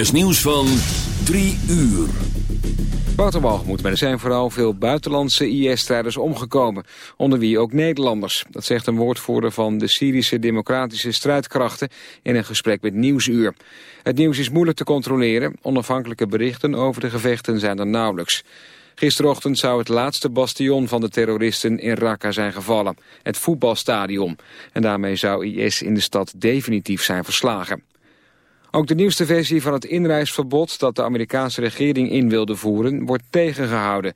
is nieuws van 3 uur. Wouter er zijn vooral veel buitenlandse IS-strijders omgekomen, onder wie ook Nederlanders. Dat zegt een woordvoerder van de Syrische Democratische Strijdkrachten in een gesprek met Nieuwsuur. Het nieuws is moeilijk te controleren, onafhankelijke berichten over de gevechten zijn er nauwelijks. Gisterochtend zou het laatste bastion van de terroristen in Raqqa zijn gevallen, het voetbalstadion. En daarmee zou IS in de stad definitief zijn verslagen. Ook de nieuwste versie van het inreisverbod dat de Amerikaanse regering in wilde voeren wordt tegengehouden.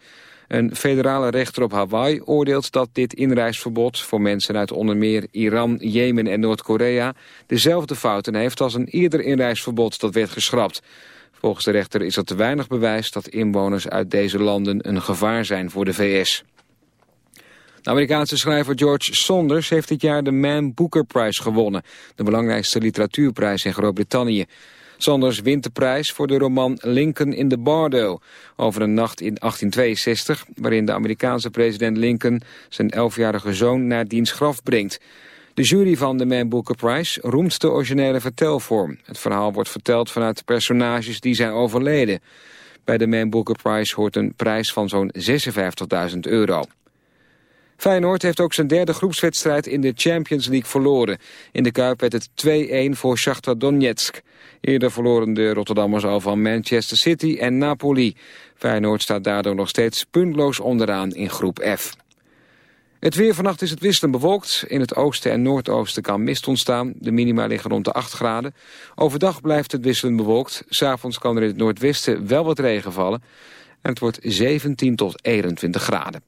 Een federale rechter op Hawaii oordeelt dat dit inreisverbod voor mensen uit onder meer Iran, Jemen en Noord-Korea dezelfde fouten heeft als een eerder inreisverbod dat werd geschrapt. Volgens de rechter is er te weinig bewijs dat inwoners uit deze landen een gevaar zijn voor de VS. De Amerikaanse schrijver George Saunders heeft dit jaar de Man Booker Prize gewonnen, de belangrijkste literatuurprijs in Groot-Brittannië. Saunders wint de prijs voor de roman Lincoln in the Bardo, over een nacht in 1862, waarin de Amerikaanse president Lincoln zijn elfjarige zoon naar diens graf brengt. De jury van de Man Booker Prize roemt de originele vertelvorm. Het verhaal wordt verteld vanuit personages die zijn overleden. Bij de Man Booker Prize hoort een prijs van zo'n 56.000 euro. Feyenoord heeft ook zijn derde groepswedstrijd in de Champions League verloren. In de Kuip werd het 2-1 voor Shakhtar Donetsk. Eerder verloren de Rotterdammers al van Manchester City en Napoli. Feyenoord staat daardoor nog steeds puntloos onderaan in groep F. Het weer vannacht is het wisselend bewolkt. In het oosten en noordoosten kan mist ontstaan. De minima liggen rond de 8 graden. Overdag blijft het wisselend bewolkt. S'avonds kan er in het noordwesten wel wat regen vallen. En het wordt 17 tot 21 graden.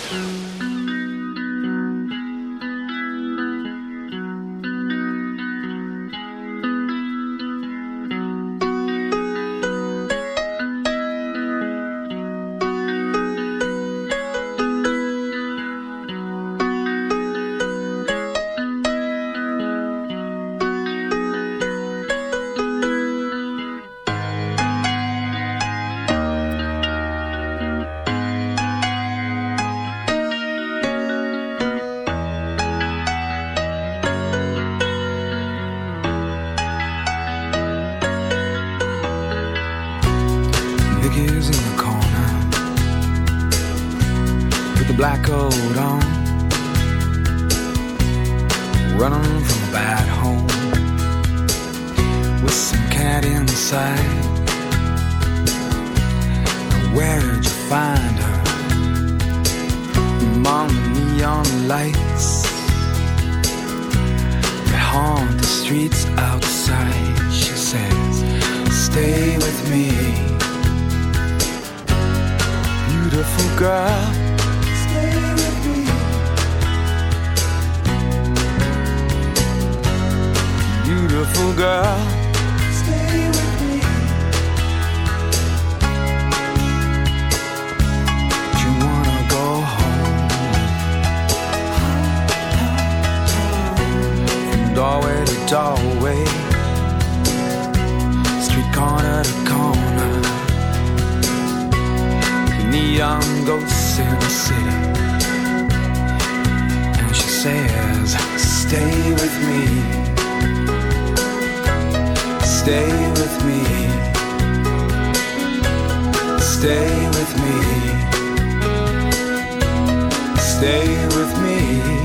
Neon ghosts in the city. And she says, Stay with me, stay with me, stay with me, stay with me.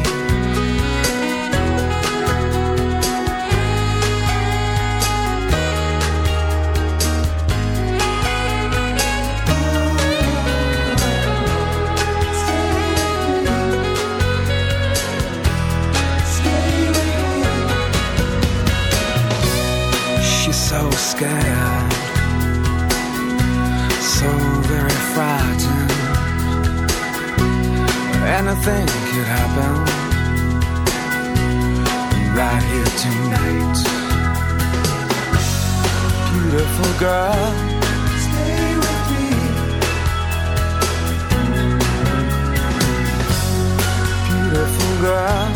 Anything could happen right here tonight. Beautiful girl, stay with me. Beautiful girl.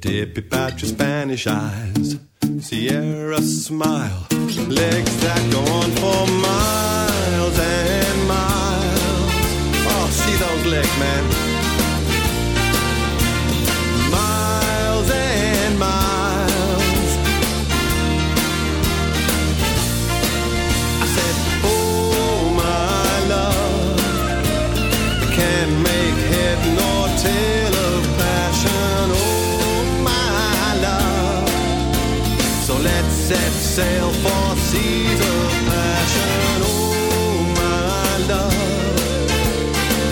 Deeply dip about your Spanish eyes. Sierra smile. Legs that go on for miles and miles. Oh, see those legs, man. Sail for seas of passion. Oh, my love.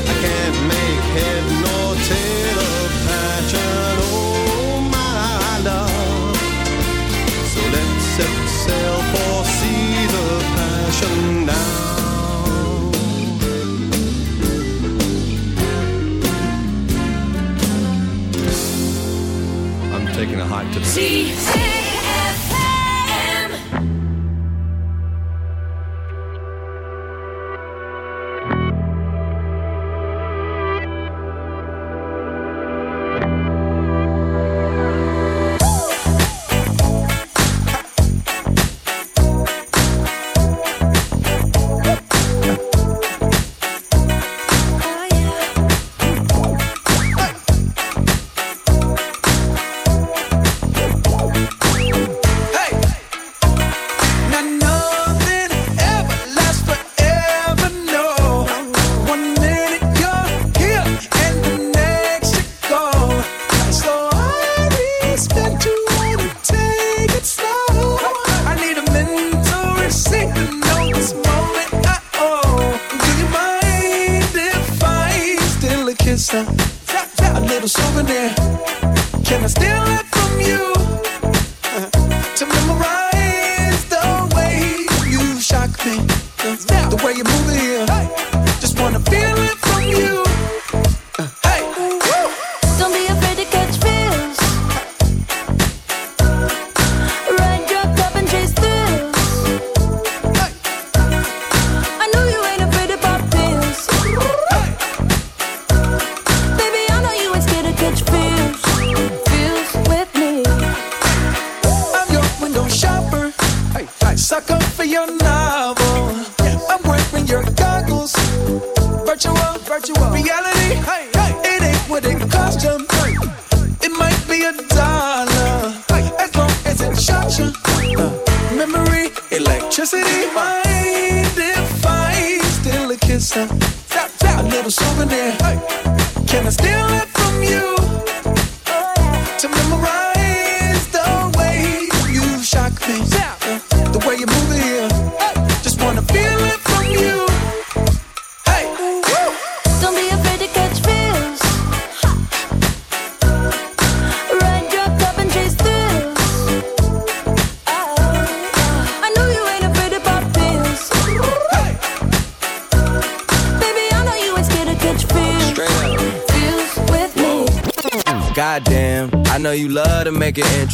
I can't make head nor tail of passion. Oh, my love. So let's set sail for seas of passion now. I'm taking a hike to the ZFM. Souvenir. Can I steal it from you?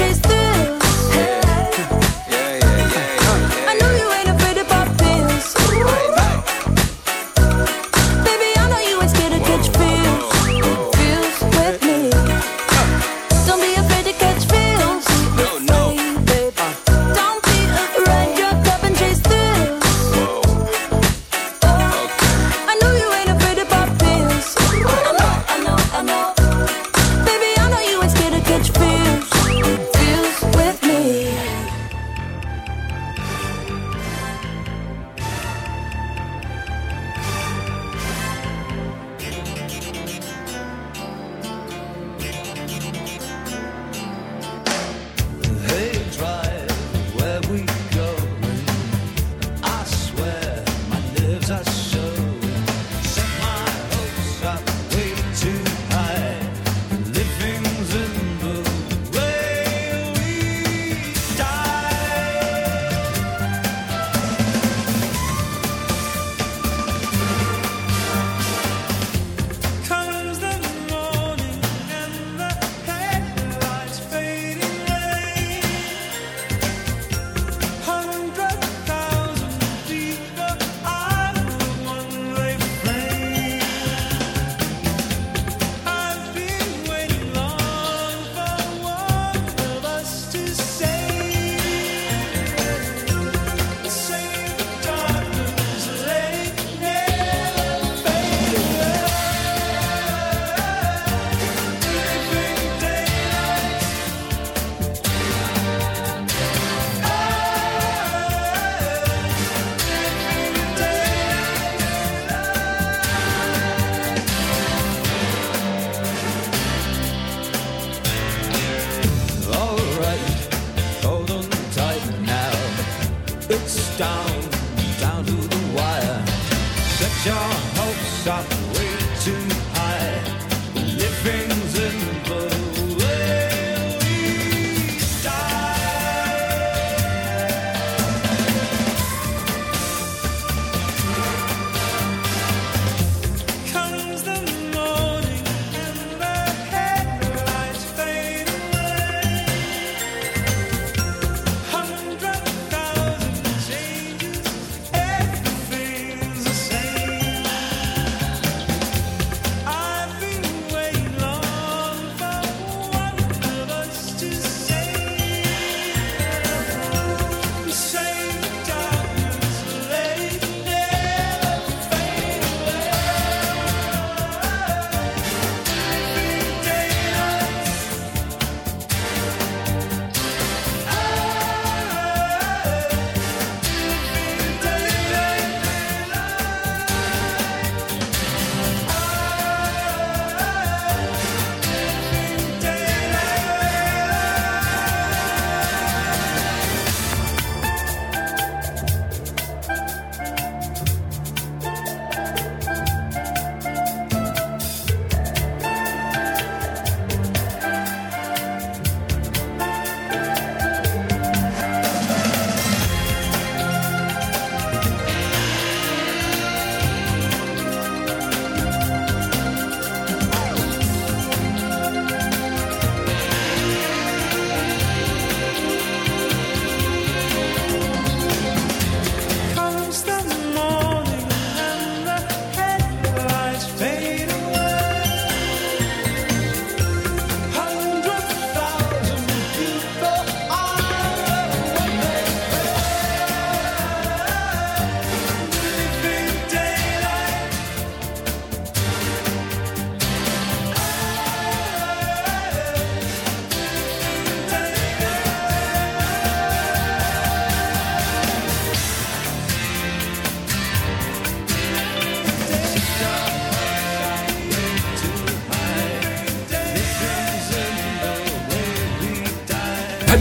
chase thrills.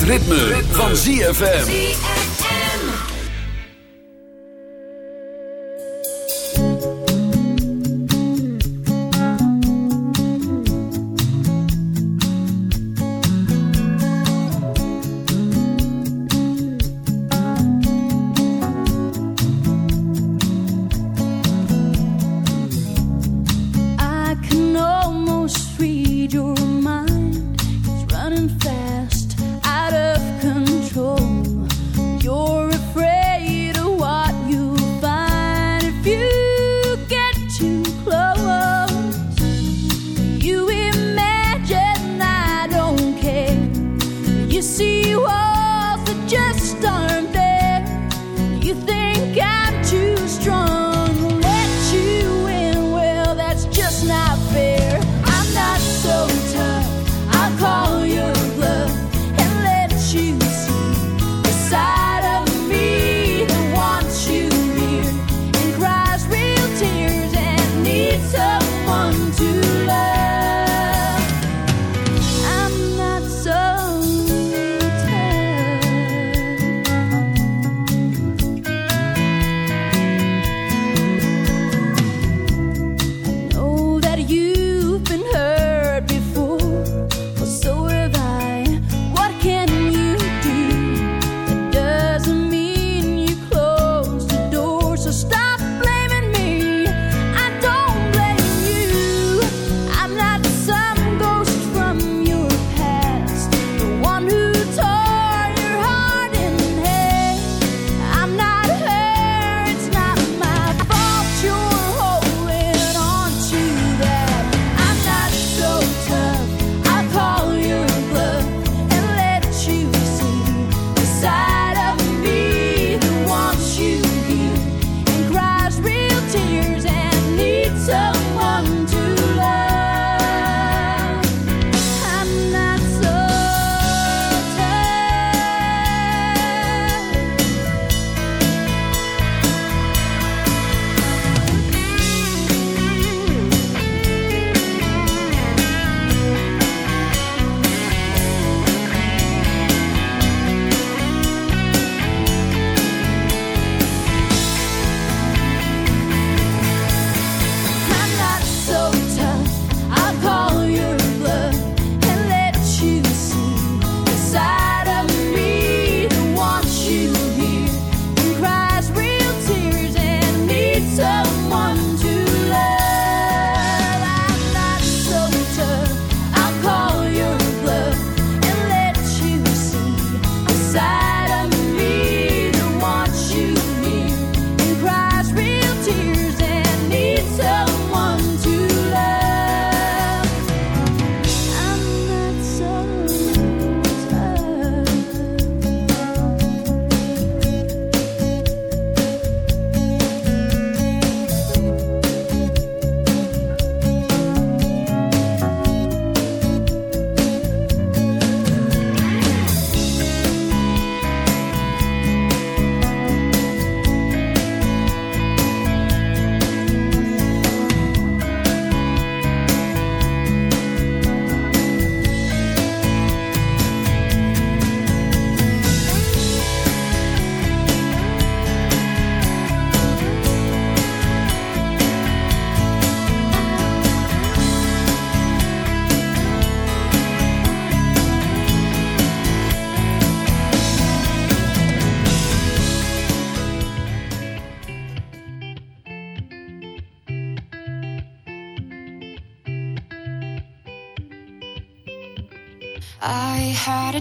ritme, van ZFM.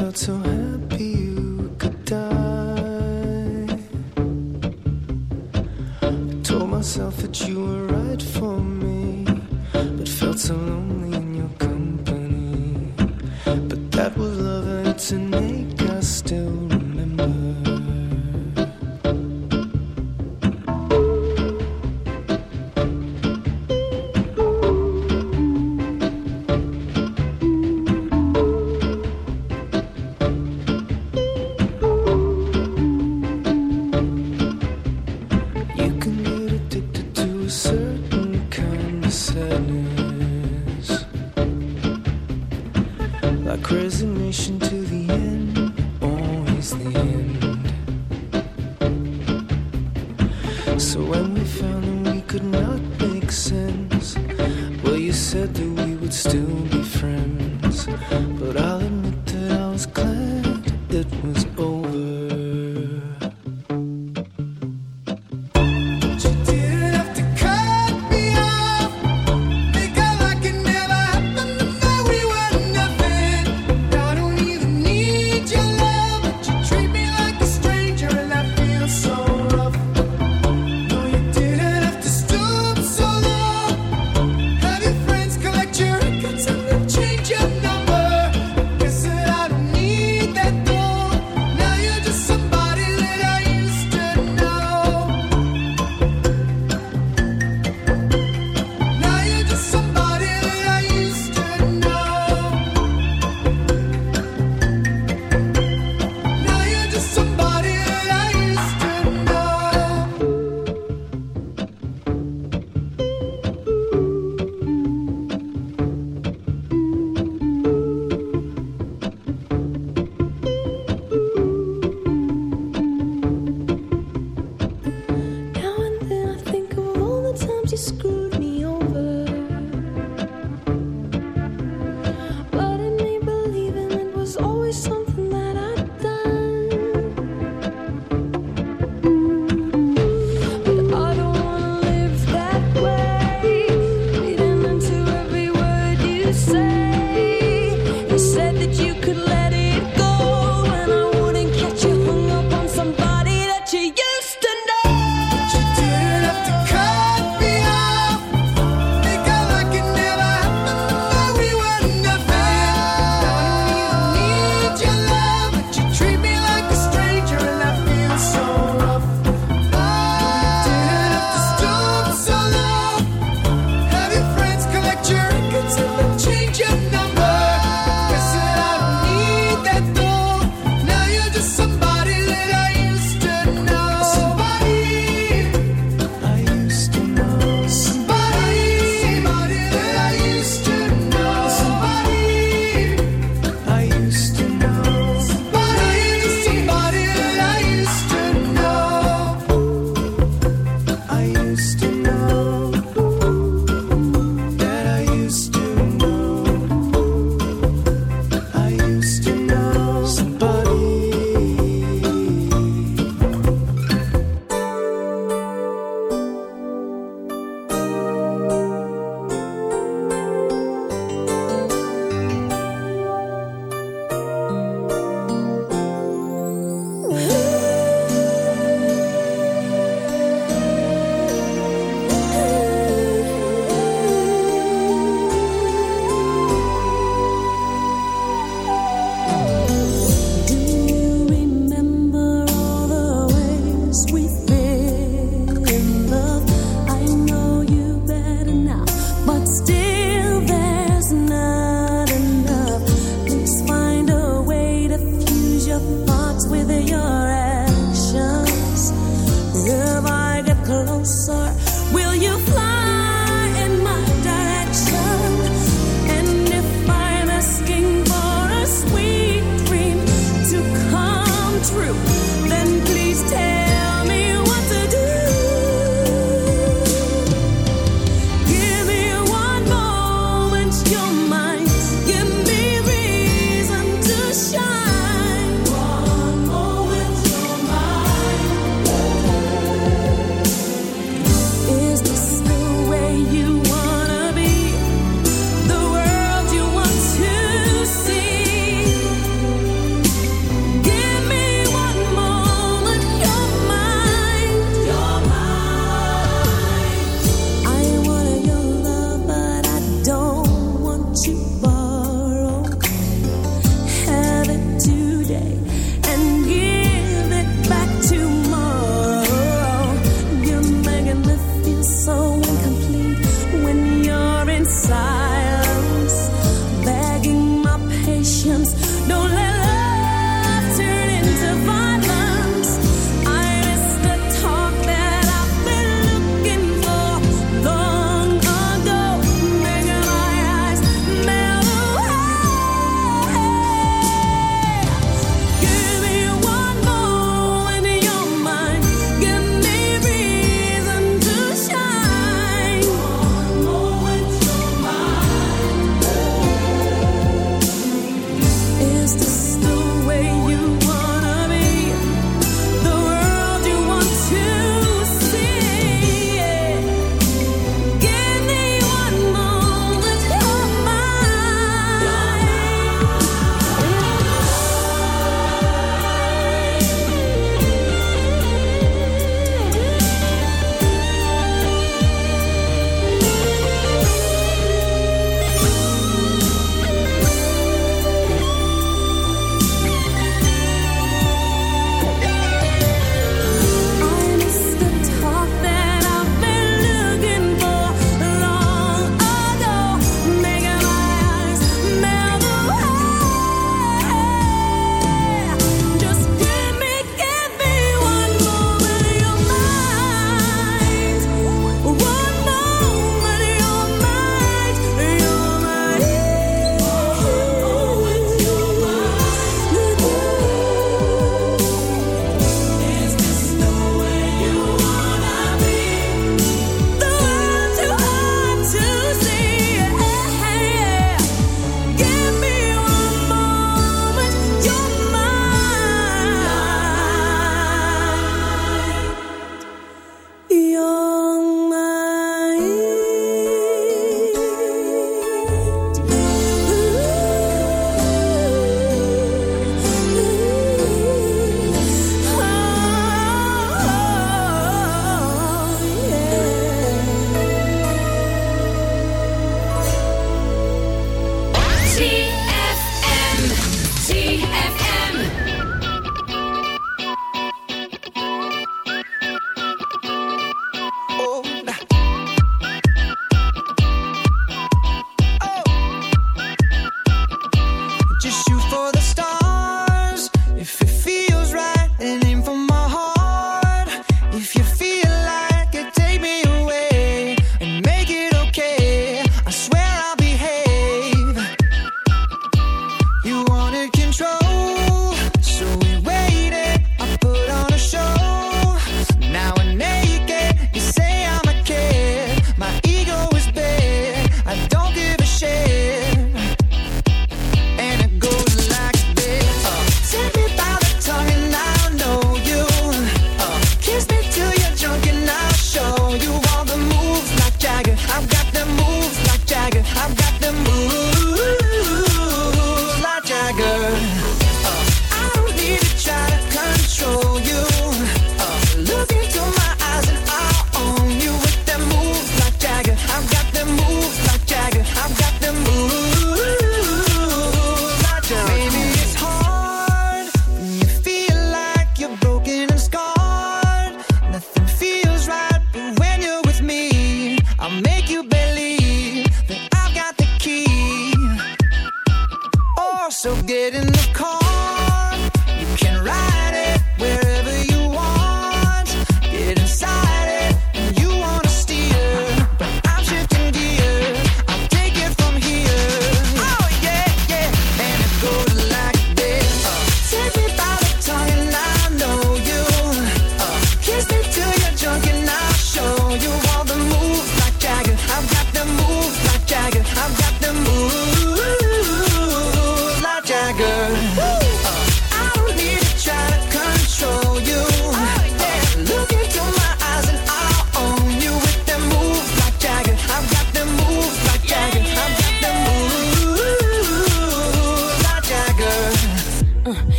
felt so